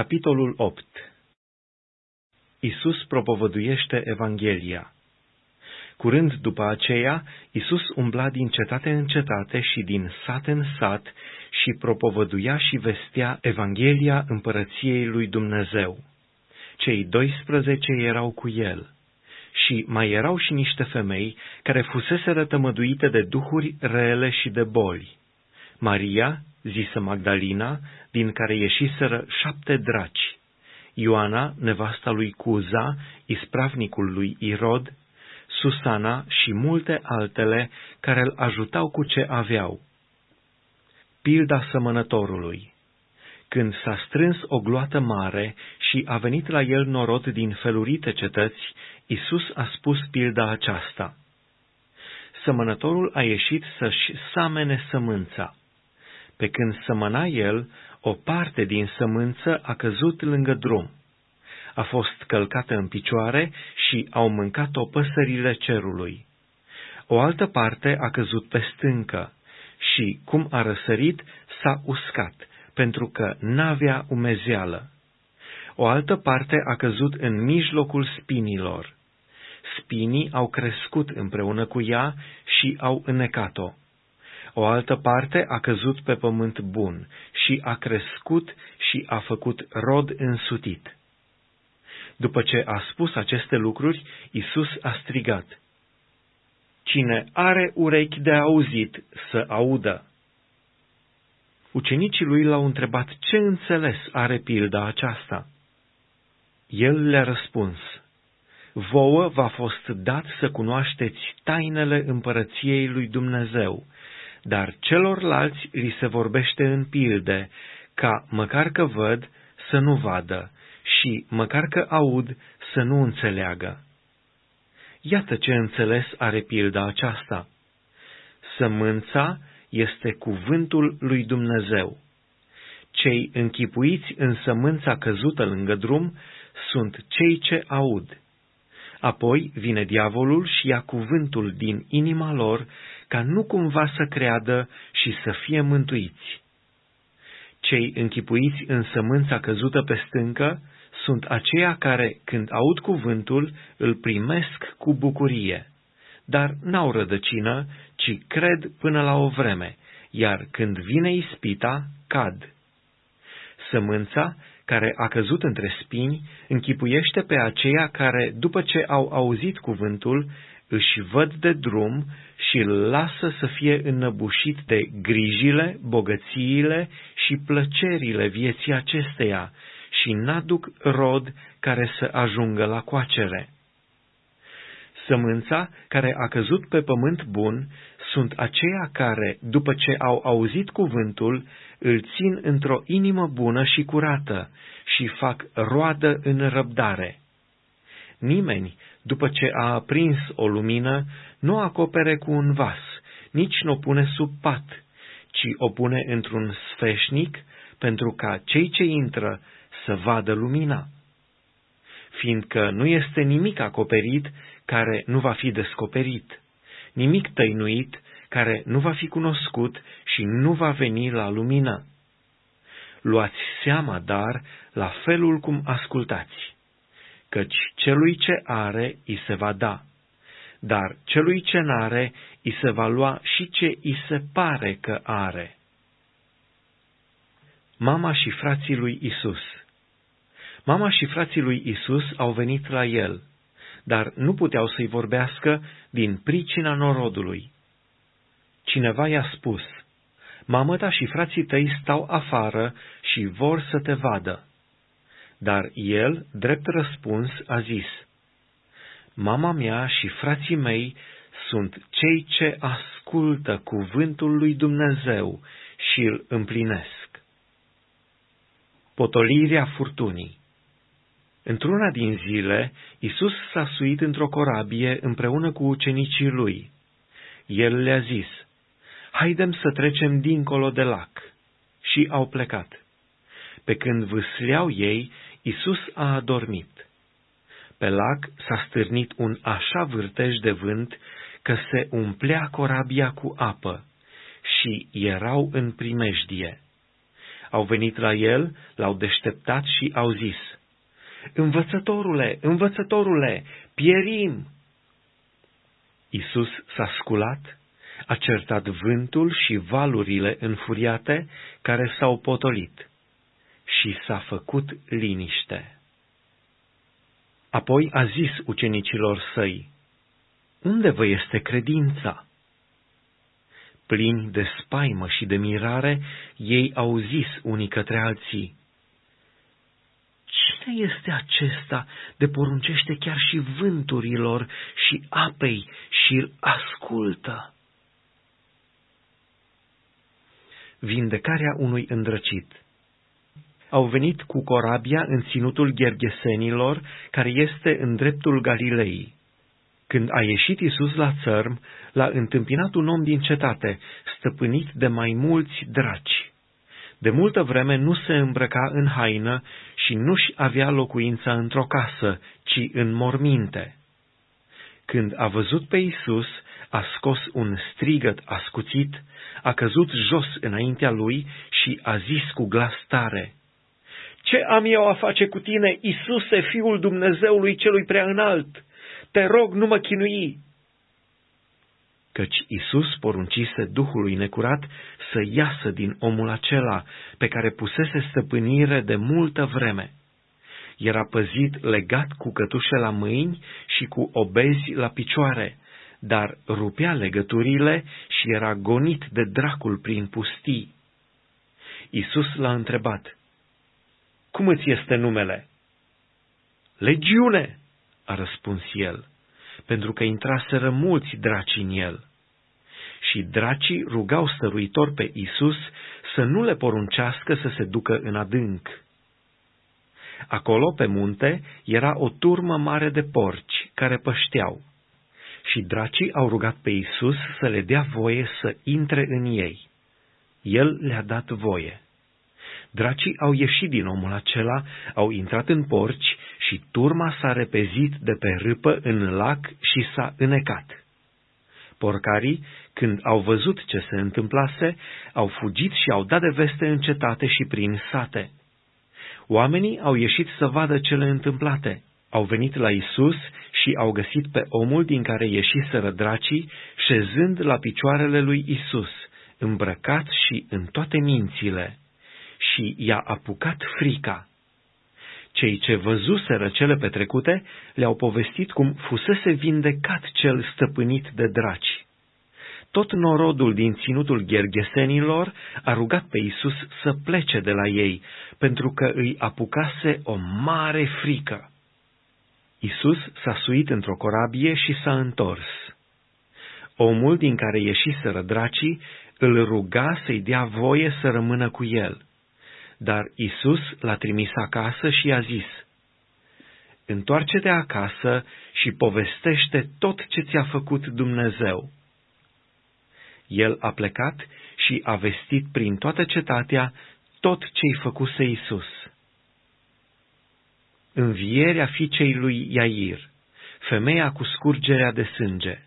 Capitolul 8 Isus propovăduiește Evanghelia Curând după aceea, Isus umbla din cetate în cetate și din sat în sat și propovăduia și vestea Evanghelia împărăției lui Dumnezeu. Cei 12 erau cu el și mai erau și niște femei care fusese rătămăduite de duhuri rele și de boli. Maria, zisă Magdalina, din care ieșiseră șapte draci, Ioana, nevasta lui Cuza, ispravnicul lui Irod, Susana și multe altele care îl ajutau cu ce aveau. Pilda sămănătorului Când s-a strâns o gloată mare și a venit la el norod din felurite cetăți, Isus a spus pilda aceasta. Sămănătorul a ieșit să-și samene sămânța. Pe când sămăna el, o parte din sămânță a căzut lângă drum. A fost călcată în picioare și au mâncat-o păsările cerului. O altă parte a căzut pe stâncă și, cum a răsărit, s-a uscat, pentru că n-avea umezeală. O altă parte a căzut în mijlocul spinilor. Spinii au crescut împreună cu ea și au înnecat-o. O altă parte a căzut pe pământ bun și a crescut și a făcut rod însutit. După ce a spus aceste lucruri, Isus a strigat, Cine are urechi de auzit, să audă. Ucenicii lui l-au întrebat ce înțeles are pilda aceasta. El le-a răspuns, Vouă v-a fost dat să cunoașteți tainele împărăției lui Dumnezeu, dar celorlalți li se vorbește în pilde, ca, măcar că văd, să nu vadă, și, măcar că aud, să nu înțeleagă. Iată ce înțeles are pilda aceasta. Sămânța este cuvântul lui Dumnezeu. Cei închipuiți în sămânța căzută lângă drum sunt cei ce aud. Apoi vine diavolul și ia cuvântul din inima lor ca nu cumva să creadă și să fie mântuiți. Cei închipuiți în sămânța căzută pe stâncă sunt aceia care, când aud cuvântul, îl primesc cu bucurie, dar n-au rădăcină, ci cred până la o vreme, iar când vine ispita, cad. Sămânța, care a căzut între spini, închipuiește pe aceia care, după ce au auzit cuvântul, își văd de drum și îl lasă să fie înnăbușit de grijile, bogățiile și plăcerile vieții acesteia și n-aduc rod care să ajungă la coacere. Sămânța care a căzut pe pământ bun sunt aceia care, după ce au auzit cuvântul, îl țin într-o inimă bună și curată și fac roadă în răbdare. Nimeni, după ce a aprins o lumină, nu o acopere cu un vas, nici nu o pune sub pat, ci o pune într-un sfeșnic, pentru ca cei ce intră să vadă lumina. Fiindcă nu este nimic acoperit care nu va fi descoperit, nimic tăinuit care nu va fi cunoscut și nu va veni la lumină. Luați seama, dar, la felul cum ascultați, căci celui ce are îi se va da, dar celui ce n-are îi se va lua și ce îi se pare că are. Mama și frații lui Isus Mama și frații lui Isus au venit la el, dar nu puteau să-i vorbească din pricina norodului. Cineva i-a spus, Mamă ta și frații tăi stau afară și vor să te vadă. Dar el, drept răspuns, a zis, Mama mea și frații mei sunt cei ce ascultă cuvântul lui Dumnezeu și îl împlinesc. Potolirea furtunii Într-una din zile, Isus s-a suit într-o corabie împreună cu ucenicii lui. El le-a zis, Haidem să trecem dincolo de lac. Și au plecat. Pe când vâsleau ei, Isus a adormit. Pe lac s-a stârnit un așa vârtej de vânt că se umplea corabia cu apă și erau în primejdie. Au venit la el, l-au deșteptat și au zis, Învățătorule, învățătorule, pierim! Isus s-a sculat, a certat vântul și valurile înfuriate care s-au potolit și s-a făcut liniște. Apoi a zis ucenicilor săi, Unde vă este credința? Plini de spaimă și de mirare, ei au zis unii către alții, Cine este acesta de poruncește chiar și vânturilor și apei și îl ascultă? Vindecarea unui îndrăcit au venit cu corabia în ținutul Ghergesenilor, care este în dreptul Galilei. Când a ieșit Isus la țărm, l-a întâmpinat un om din cetate, stăpânit de mai mulți draci. De multă vreme nu se îmbrăca în haină și nu-și avea locuința într-o casă, ci în morminte. Când a văzut pe Isus, a scos un strigăt ascuțit, a căzut jos înaintea lui și a zis cu glas tare, Ce am eu a face cu tine, Isuse, Fiul Dumnezeului celui prea înalt? Te rog, nu mă chinui! Căci Isus poruncise Duhului necurat să iasă din omul acela, pe care pusese stăpânire de multă vreme. Era păzit legat cu cătușe la mâini și cu obezi la picioare, dar rupea legăturile și era gonit de dracul prin pustii. Isus l-a întrebat, Cum îți este numele?" Legiune!" a răspuns el, pentru că intraseră mulți draci în el. Și dracii rugau stăruitor pe Isus să nu le poruncească să se ducă în adânc. Acolo, pe munte, era o turmă mare de porci care pășteau și dracii au rugat pe Isus să le dea voie să intre în ei. El le-a dat voie. Dracii au ieșit din omul acela, au intrat în porci și turma s-a repezit de pe râpă în lac și s-a înecat. Porcarii, când au văzut ce se întâmplase, au fugit și au dat de veste în cetate și prin sate. Oamenii au ieșit să vadă cele întâmplate. Au venit la Isus și au găsit pe omul din care ieșiseră dracii, șezând la picioarele lui Isus, îmbrăcat și în toate mințile, și i-a apucat frica. Cei ce văzuseră cele petrecute le-au povestit cum fusese vindecat cel stăpânit de draci. Tot norodul din ținutul ghergesenilor a rugat pe Isus să plece de la ei, pentru că îi apucase o mare frică. Isus s-a suit într-o corabie și s-a întors. Omul din care ieșiseră dracii îl ruga să-i dea voie să rămână cu el. Dar Isus l-a trimis acasă și i-a zis, Întoarce-te acasă și povestește tot ce ți-a făcut Dumnezeu. El a plecat și a vestit prin toată cetatea tot ce-i făcuse Isus învierea fiicei lui Iair, femeia cu scurgerea de sânge.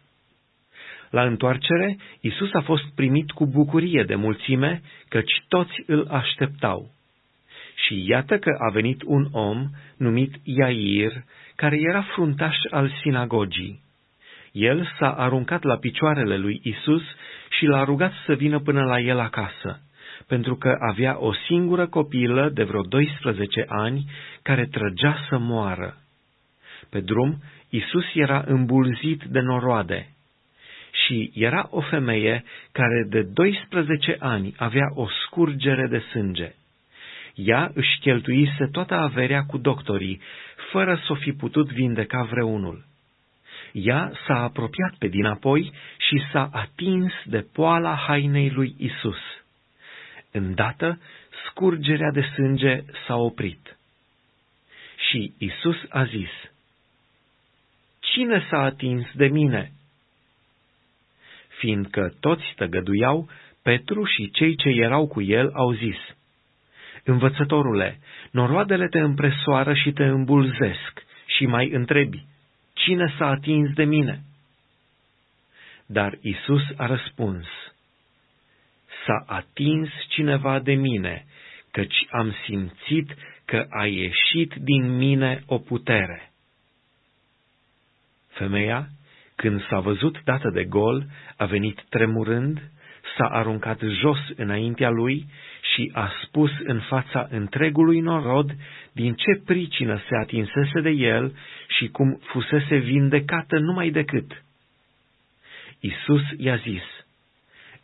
La întoarcere, Isus a fost primit cu bucurie de mulțime, căci toți îl așteptau. Și iată că a venit un om numit Iair, care era fruntaș al sinagogii. El s-a aruncat la picioarele lui Isus și l-a rugat să vină până la el acasă pentru că avea o singură copilă de vreo 12 ani care trăgea să moară. Pe drum, Isus era îmbulzit de noroade și era o femeie care de 12 ani avea o scurgere de sânge. Ea își cheltuise toată averea cu doctorii, fără să o fi putut vindeca vreunul. Ea s-a apropiat pe dinapoi și s-a atins de poala hainei lui Isus. Îndată, scurgerea de sânge s-a oprit. Și Isus a zis, Cine s-a atins de mine? Fiindcă toți tăgăduiau, Petru și cei ce erau cu el au zis, Învățătorule, noroadele te împresoară și te îmbulzesc și mai întrebi, Cine s-a atins de mine? Dar Isus a răspuns, s-a atins cineva de mine, căci am simțit că a ieșit din mine o putere. Femeia, când s-a văzut dată de gol, a venit tremurând, s-a aruncat jos înaintea lui și a spus în fața întregului norod din ce pricină se atinsese de el și cum fusese vindecată numai decât. Isus i-a zis,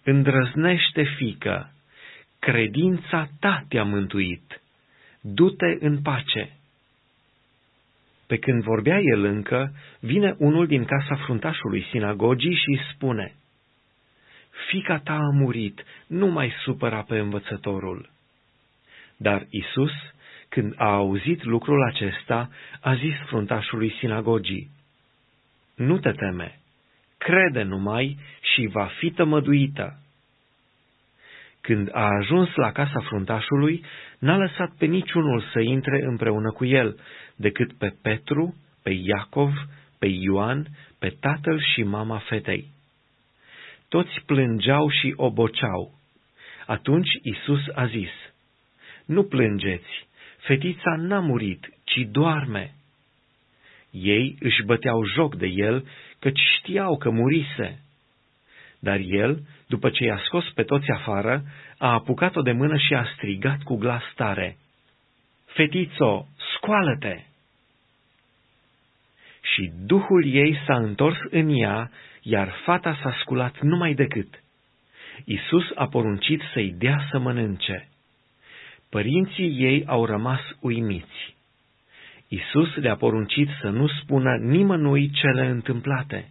Îndrăznește, fică, credința ta te-a mântuit, du-te în pace. Pe când vorbea el încă, vine unul din casa fruntașului sinagogii și îi spune, Fica ta a murit, nu mai supăra pe învățătorul. Dar Isus, când a auzit lucrul acesta, a zis fruntașului sinagogii, Nu te teme, crede numai și va fi tămăduită. Când a ajuns la casa fruntașului, n-a lăsat pe niciunul să intre împreună cu el, decât pe Petru, pe Iacov, pe Ioan, pe tatăl și mama fetei. Toți plângeau și oboceau. Atunci Isus a zis, Nu plângeți, fetița n-a murit, ci doarme. Ei își băteau joc de el, căci știau că murise. Dar el, după ce i-a scos pe toți afară, a apucat-o de mână și a strigat cu glas tare, Fetițo, scoală-te! Și duhul ei s-a întors în ea, iar fata s-a sculat numai decât. Isus a poruncit să-i dea să mănânce. Părinții ei au rămas uimiți. Isus le-a poruncit să nu spună nimănui cele întâmplate.